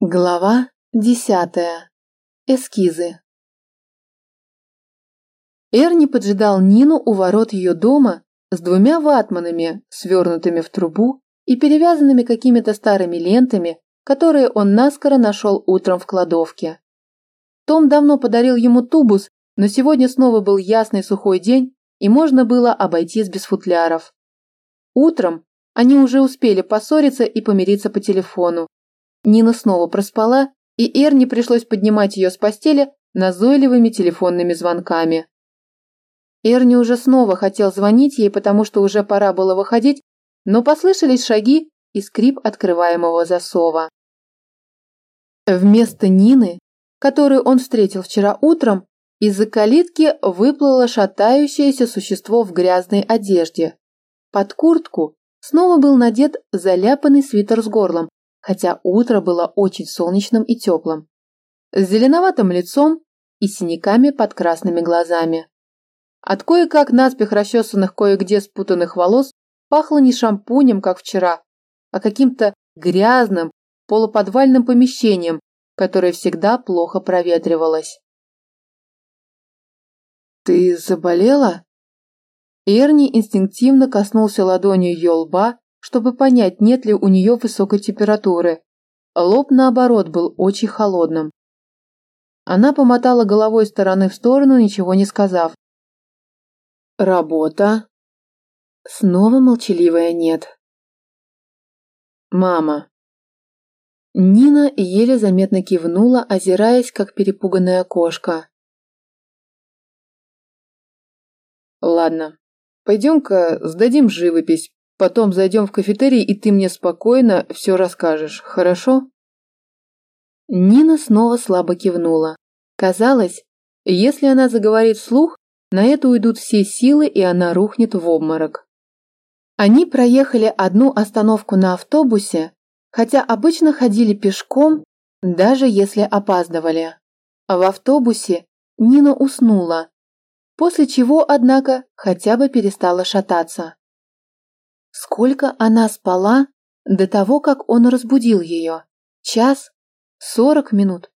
Глава десятая. Эскизы. Эрни поджидал Нину у ворот ее дома с двумя ватманами, свернутыми в трубу и перевязанными какими-то старыми лентами, которые он наскоро нашел утром в кладовке. Том давно подарил ему тубус, но сегодня снова был ясный сухой день, и можно было обойтись без футляров. Утром они уже успели поссориться и помириться по телефону, Нина снова проспала, и Эрни пришлось поднимать ее с постели назойливыми телефонными звонками. Эрни уже снова хотел звонить ей, потому что уже пора было выходить, но послышались шаги и скрип открываемого засова. Вместо Нины, которую он встретил вчера утром, из-за калитки выплыло шатающееся существо в грязной одежде. Под куртку снова был надет заляпанный свитер с горлом, хотя утро было очень солнечным и теплым, с зеленоватым лицом и синяками под красными глазами. От кое-как наспех расчесанных кое-где спутанных волос пахло не шампунем, как вчера, а каким-то грязным полуподвальным помещением, которое всегда плохо проветривалось. «Ты заболела?» Эрни инстинктивно коснулся ладонью ее лба чтобы понять, нет ли у нее высокой температуры. Лоб, наоборот, был очень холодным. Она помотала головой стороны в сторону, ничего не сказав. «Работа?» Снова молчаливая «нет». «Мама». Нина еле заметно кивнула, озираясь, как перепуганная кошка. «Ладно, пойдем-ка сдадим живопись, Потом зайдем в кафетерий, и ты мне спокойно все расскажешь, хорошо?» Нина снова слабо кивнула. Казалось, если она заговорит вслух, на это уйдут все силы, и она рухнет в обморок. Они проехали одну остановку на автобусе, хотя обычно ходили пешком, даже если опаздывали. В автобусе Нина уснула, после чего, однако, хотя бы перестала шататься. Сколько она спала до того, как он разбудил ее? Час? Сорок минут?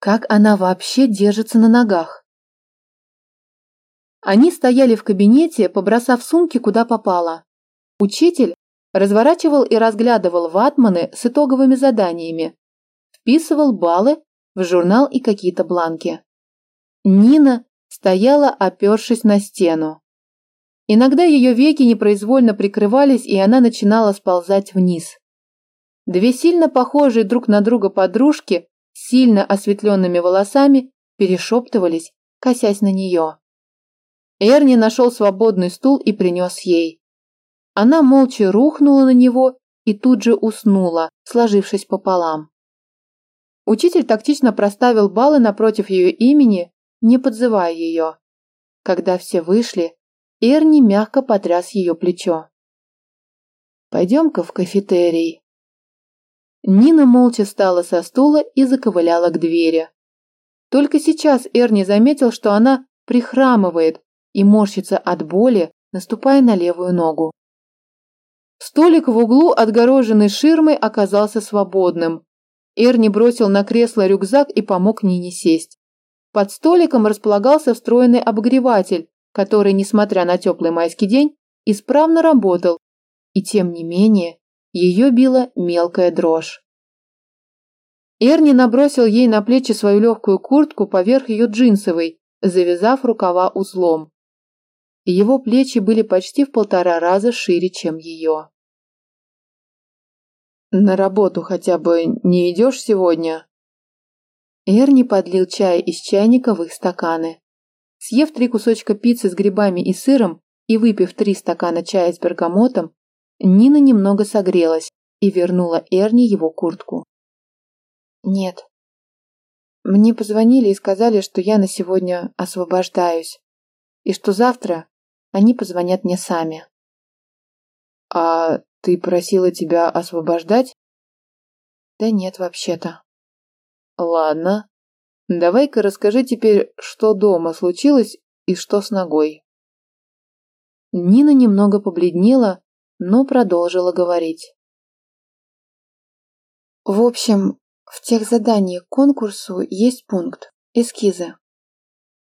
Как она вообще держится на ногах? Они стояли в кабинете, побросав сумки куда попало. Учитель разворачивал и разглядывал ватманы с итоговыми заданиями, вписывал баллы в журнал и какие-то бланки. Нина стояла, опершись на стену. Иногда ее веки непроизвольно прикрывались, и она начинала сползать вниз. Две сильно похожие друг на друга подружки с сильно осветленными волосами перешептывались, косясь на нее. Эрни нашел свободный стул и принес ей. Она молча рухнула на него и тут же уснула, сложившись пополам. Учитель тактично проставил баллы напротив ее имени, не подзывая ее. Когда все вышли, Эрни мягко потряс ее плечо. «Пойдем-ка в кафетерий». Нина молча встала со стула и заковыляла к двери. Только сейчас Эрни заметил, что она прихрамывает и морщится от боли, наступая на левую ногу. Столик в углу, отгороженный ширмой, оказался свободным. Эрни бросил на кресло рюкзак и помог Нине сесть. Под столиком располагался встроенный обогреватель, который, несмотря на теплый майский день, исправно работал, и тем не менее ее била мелкая дрожь. Эрни набросил ей на плечи свою легкую куртку поверх ее джинсовой, завязав рукава узлом. Его плечи были почти в полтора раза шире, чем ее. «На работу хотя бы не идешь сегодня?» Эрни подлил чай из чайника в их стаканы. Съев три кусочка пиццы с грибами и сыром и выпив три стакана чая с бергамотом, Нина немного согрелась и вернула Эрни его куртку. «Нет. Мне позвонили и сказали, что я на сегодня освобождаюсь, и что завтра они позвонят мне сами». «А ты просила тебя освобождать?» «Да нет, вообще-то». «Ладно, Давай-ка расскажи теперь, что дома случилось и что с ногой. Нина немного побледнела, но продолжила говорить. В общем, В тех задании к конкурсу есть пункт «Эскизы».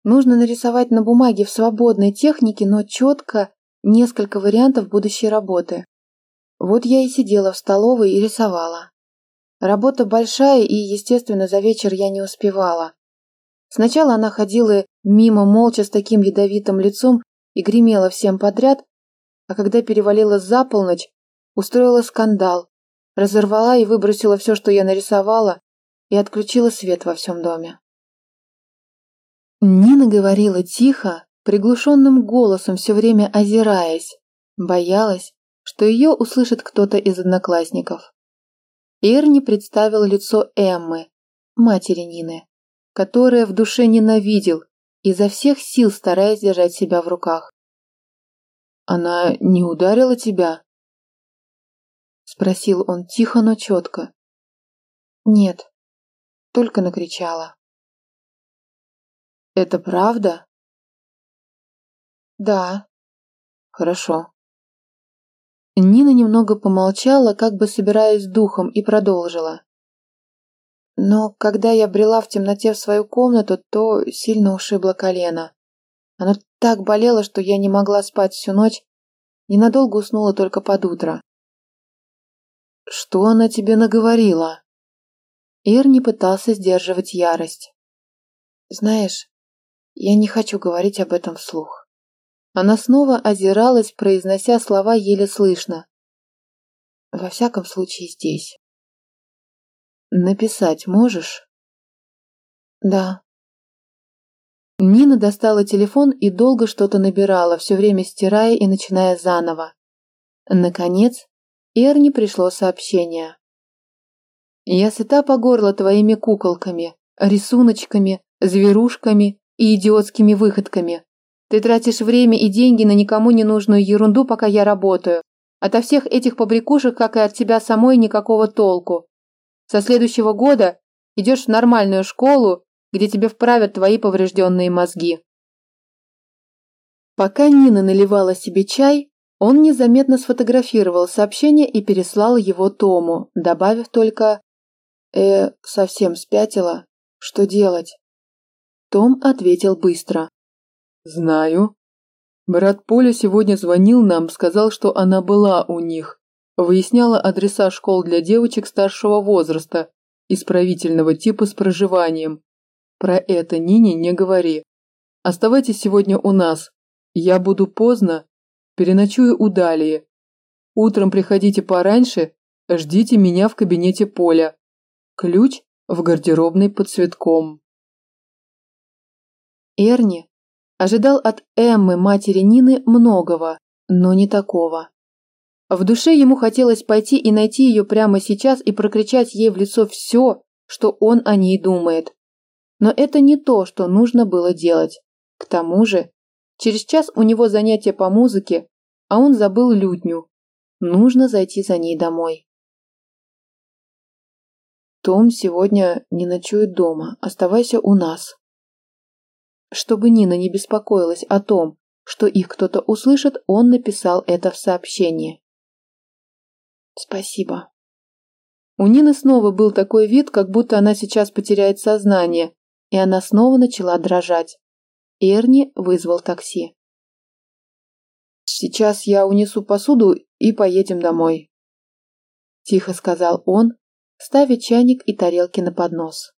Нужно нарисовать на бумаге в свободной технике, но четко несколько вариантов будущей работы. Вот я и сидела в столовой и рисовала. Работа большая, и, естественно, за вечер я не успевала. Сначала она ходила мимо молча с таким ядовитым лицом и гремела всем подряд, а когда перевалила за полночь, устроила скандал, разорвала и выбросила все, что я нарисовала, и отключила свет во всем доме. Нина говорила тихо, приглушенным голосом, все время озираясь, боялась, что ее услышит кто-то из одноклассников. Эрни представил лицо Эммы, матери Нины, которая в душе ненавидел, изо всех сил стараясь держать себя в руках. «Она не ударила тебя?» Спросил он тихо, но четко. «Нет, только накричала». «Это правда?» «Да». «Хорошо». Нина немного помолчала, как бы собираясь духом, и продолжила. Но когда я брела в темноте в свою комнату, то сильно ушибло колено. Оно так болело, что я не могла спать всю ночь, ненадолго уснула только под утро. «Что она тебе наговорила?» Ир не пытался сдерживать ярость. «Знаешь, я не хочу говорить об этом вслух». Она снова озиралась, произнося слова еле слышно. «Во всяком случае здесь». Написать можешь? Да. Нина достала телефон и долго что-то набирала, все время стирая и начиная заново. Наконец, Эрни пришло сообщение. «Я сыта по горло твоими куколками, рисуночками, зверушками и идиотскими выходками. Ты тратишь время и деньги на никому не нужную ерунду, пока я работаю. Ото всех этих побрякушек, как и от тебя самой, никакого толку. Со следующего года идешь в нормальную школу, где тебе вправят твои поврежденные мозги. Пока Нина наливала себе чай, он незаметно сфотографировал сообщение и переслал его Тому, добавив только «Э, совсем спятила. Что делать?» Том ответил быстро. «Знаю. Брат Поля сегодня звонил нам, сказал, что она была у них. Выясняла адреса школ для девочек старшего возраста, исправительного типа с проживанием. Про это Нине не говори. Оставайтесь сегодня у нас. Я буду поздно, переночую у Далии. Утром приходите пораньше, ждите меня в кабинете Поля. Ключ в гардеробной под цветком. Эрни ожидал от Эммы, матери Нины, многого, но не такого. В душе ему хотелось пойти и найти ее прямо сейчас и прокричать ей в лицо все, что он о ней думает. Но это не то, что нужно было делать. К тому же, через час у него занятие по музыке, а он забыл лютню. Нужно зайти за ней домой. Том сегодня не ночует дома, оставайся у нас. Чтобы Нина не беспокоилась о том, что их кто-то услышит, он написал это в сообщении. Спасибо. У Нины снова был такой вид, как будто она сейчас потеряет сознание, и она снова начала дрожать. Эрни вызвал такси. «Сейчас я унесу посуду и поедем домой», – тихо сказал он, ставя чайник и тарелки на поднос.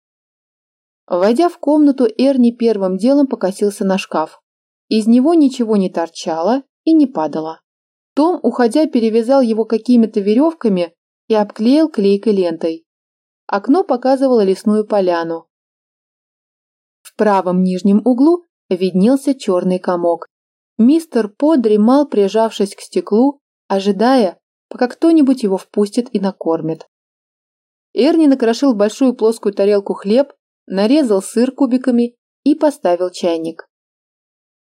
Войдя в комнату, Эрни первым делом покосился на шкаф. Из него ничего не торчало и не падало. Том, уходя, перевязал его какими-то веревками и обклеил клейкой лентой. Окно показывало лесную поляну. В правом нижнем углу виднелся черный комок. Мистер По дремал, прижавшись к стеклу, ожидая, пока кто-нибудь его впустит и накормит. Эрни накрошил большую плоскую тарелку хлеб, нарезал сыр кубиками и поставил чайник.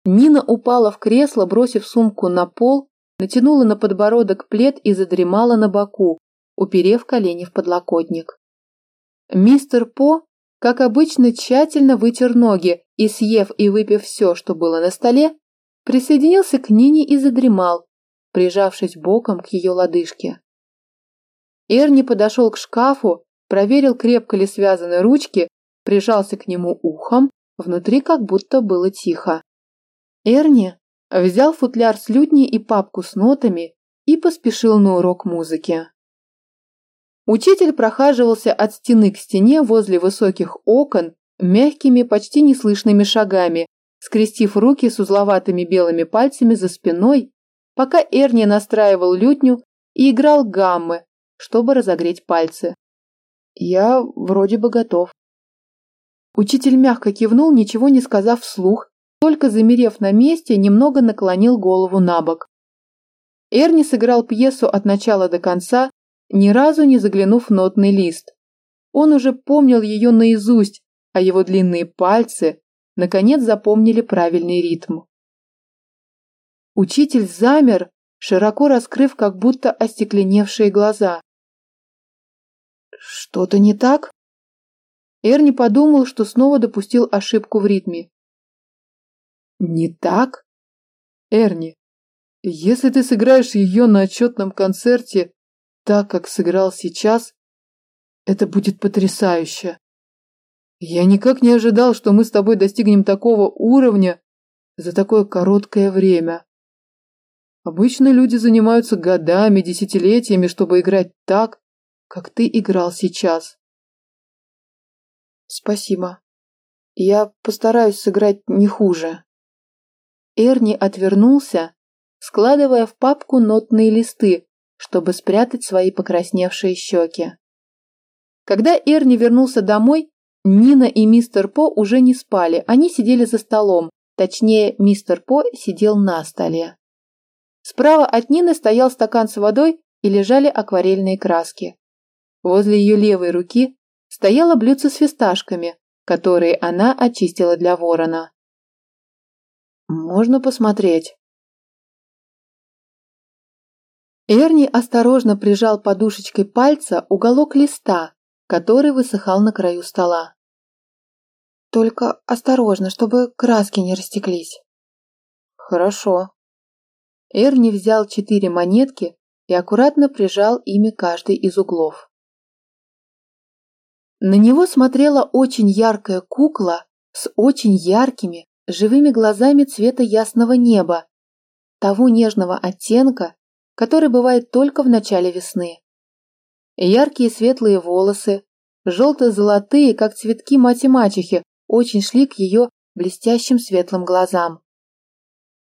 Нина упала в кресло, бросив сумку на пол натянула на подбородок плед и задремала на боку, уперев колени в подлокотник. Мистер По, как обычно, тщательно вытер ноги и, съев и выпив все, что было на столе, присоединился к Нине и задремал, прижавшись боком к ее лодыжке. Эрни подошел к шкафу, проверил, крепко ли связаны ручки, прижался к нему ухом, внутри как будто было тихо. Эрни взял футляр с лютней и папку с нотами и поспешил на урок музыки. Учитель прохаживался от стены к стене возле высоких окон мягкими, почти неслышными шагами, скрестив руки с узловатыми белыми пальцами за спиной, пока Эрни настраивал лютню и играл гаммы, чтобы разогреть пальцы. «Я вроде бы готов». Учитель мягко кивнул, ничего не сказав вслух, только замерев на месте, немного наклонил голову на бок. Эрни сыграл пьесу от начала до конца, ни разу не заглянув в нотный лист. Он уже помнил ее наизусть, а его длинные пальцы наконец запомнили правильный ритм. Учитель замер, широко раскрыв как будто остекленевшие глаза. «Что-то не так?» Эрни подумал, что снова допустил ошибку в ритме. «Не так?» «Эрни, если ты сыграешь ее на отчетном концерте так, как сыграл сейчас, это будет потрясающе. Я никак не ожидал, что мы с тобой достигнем такого уровня за такое короткое время. Обычно люди занимаются годами, десятилетиями, чтобы играть так, как ты играл сейчас. Спасибо. Я постараюсь сыграть не хуже. Эрни отвернулся, складывая в папку нотные листы, чтобы спрятать свои покрасневшие щеки. Когда Эрни вернулся домой, Нина и мистер По уже не спали, они сидели за столом, точнее, мистер По сидел на столе. Справа от Нины стоял стакан с водой и лежали акварельные краски. Возле ее левой руки стояло блюдце с фисташками, которые она очистила для ворона. «Можно посмотреть?» Эрни осторожно прижал подушечкой пальца уголок листа, который высыхал на краю стола. «Только осторожно, чтобы краски не растеклись». «Хорошо», Эрни взял четыре монетки и аккуратно прижал ими каждый из углов. На него смотрела очень яркая кукла с очень яркими, живыми глазами цвета ясного неба, того нежного оттенка, который бывает только в начале весны. Яркие светлые волосы, желто-золотые, как цветки мати-мачехи, очень шли к ее блестящим светлым глазам.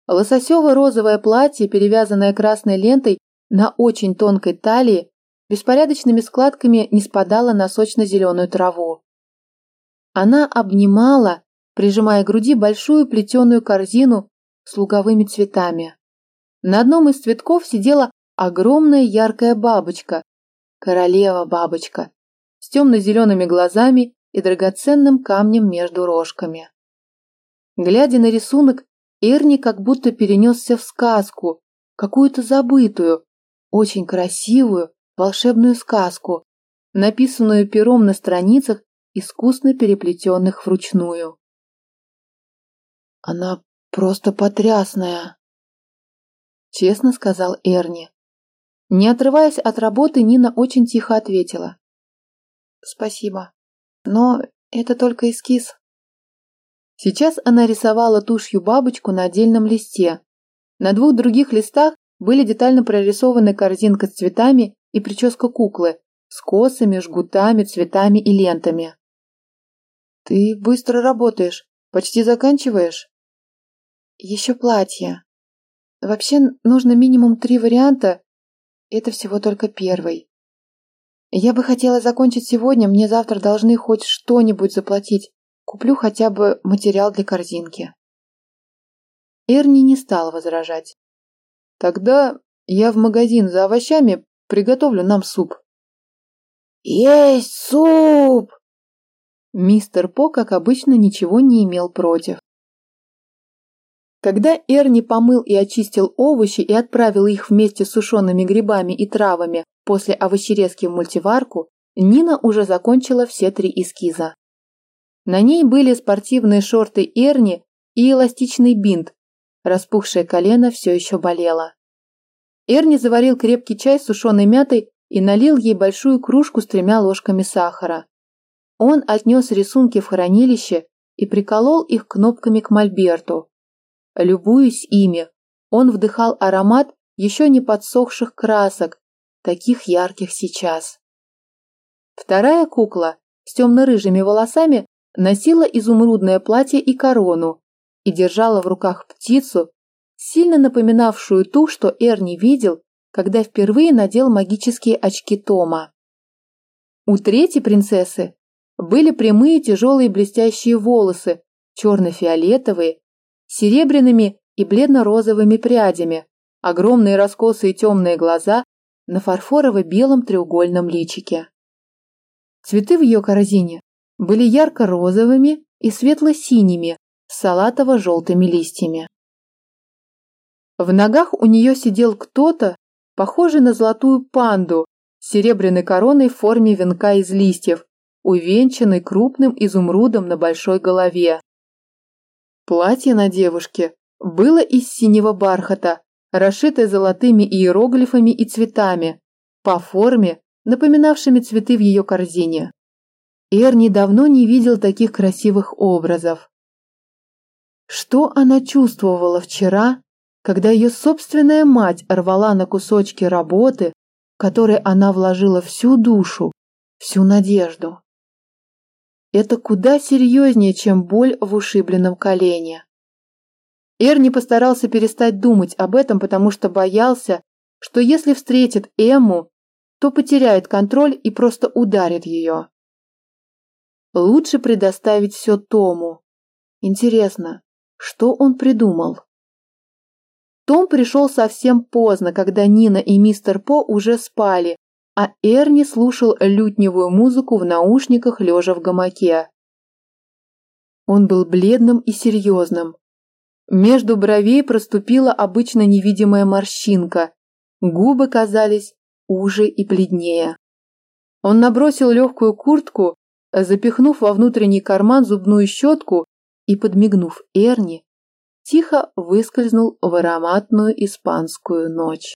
Лососево-розовое платье, перевязанное красной лентой на очень тонкой талии, беспорядочными складками не спадало на сочно-зеленую траву. Она обнимала, прижимая к груди большую плетеную корзину с луговыми цветами. На одном из цветков сидела огромная яркая бабочка, королева-бабочка, с темно-зелеными глазами и драгоценным камнем между рожками. Глядя на рисунок, Эрни как будто перенесся в сказку, какую-то забытую, очень красивую, волшебную сказку, написанную пером на страницах, искусно переплетенных вручную. «Она просто потрясная», — честно сказал Эрни. Не отрываясь от работы, Нина очень тихо ответила. «Спасибо, но это только эскиз». Сейчас она рисовала тушью бабочку на отдельном листе. На двух других листах были детально прорисованы корзинка с цветами и прическа куклы с косами, жгутами, цветами и лентами. «Ты быстро работаешь. Почти заканчиваешь?» «Еще платье. Вообще нужно минимум три варианта. Это всего только первый. Я бы хотела закончить сегодня, мне завтра должны хоть что-нибудь заплатить. Куплю хотя бы материал для корзинки. Эрни не стал возражать. Тогда я в магазин за овощами приготовлю нам суп. Есть суп! Мистер По, как обычно, ничего не имел против. Когда Эрни помыл и очистил овощи и отправил их вместе с сушеными грибами и травами после овощерезки в мультиварку, Нина уже закончила все три эскиза. На ней были спортивные шорты Эрни и эластичный бинт. Распухшее колено все еще болело. Эрни заварил крепкий чай с сушеной мятой и налил ей большую кружку с тремя ложками сахара. Он отнес рисунки в хранилище и приколол их кнопками к мольберту. Любуясь ими, он вдыхал аромат еще не подсохших красок, таких ярких сейчас. Вторая кукла с темно-рыжими волосами носила изумрудное платье и корону и держала в руках птицу, сильно напоминавшую ту, что Эрни видел, когда впервые надел магические очки Тома. У третьей принцессы были прямые тяжелые блестящие волосы, черно-фиолетовые, серебряными и бледно-розовыми прядями, огромные раскосые темные глаза на фарфорово-белом треугольном личике. Цветы в ее корзине были ярко-розовыми и светло-синими с салатово-желтыми листьями. В ногах у нее сидел кто-то, похожий на золотую панду с серебряной короной в форме венка из листьев, увенчанный крупным изумрудом на большой голове. Платье на девушке было из синего бархата, расшитое золотыми иероглифами и цветами, по форме напоминавшими цветы в ее корзине. Эрни давно не видел таких красивых образов. Что она чувствовала вчера, когда ее собственная мать рвала на кусочки работы, в которой она вложила всю душу, всю надежду? Это куда серьезнее, чем боль в ушибленном колене. Эрни постарался перестать думать об этом, потому что боялся, что если встретит Эмму, то потеряет контроль и просто ударит ее. Лучше предоставить все Тому. Интересно, что он придумал? Том пришел совсем поздно, когда Нина и мистер По уже спали, а Эрни слушал лютневую музыку в наушниках, лежа в гамаке. Он был бледным и серьезным. Между бровей проступила обычно невидимая морщинка, губы казались уже и бледнее. Он набросил легкую куртку, запихнув во внутренний карман зубную щетку и, подмигнув Эрни, тихо выскользнул в ароматную испанскую ночь.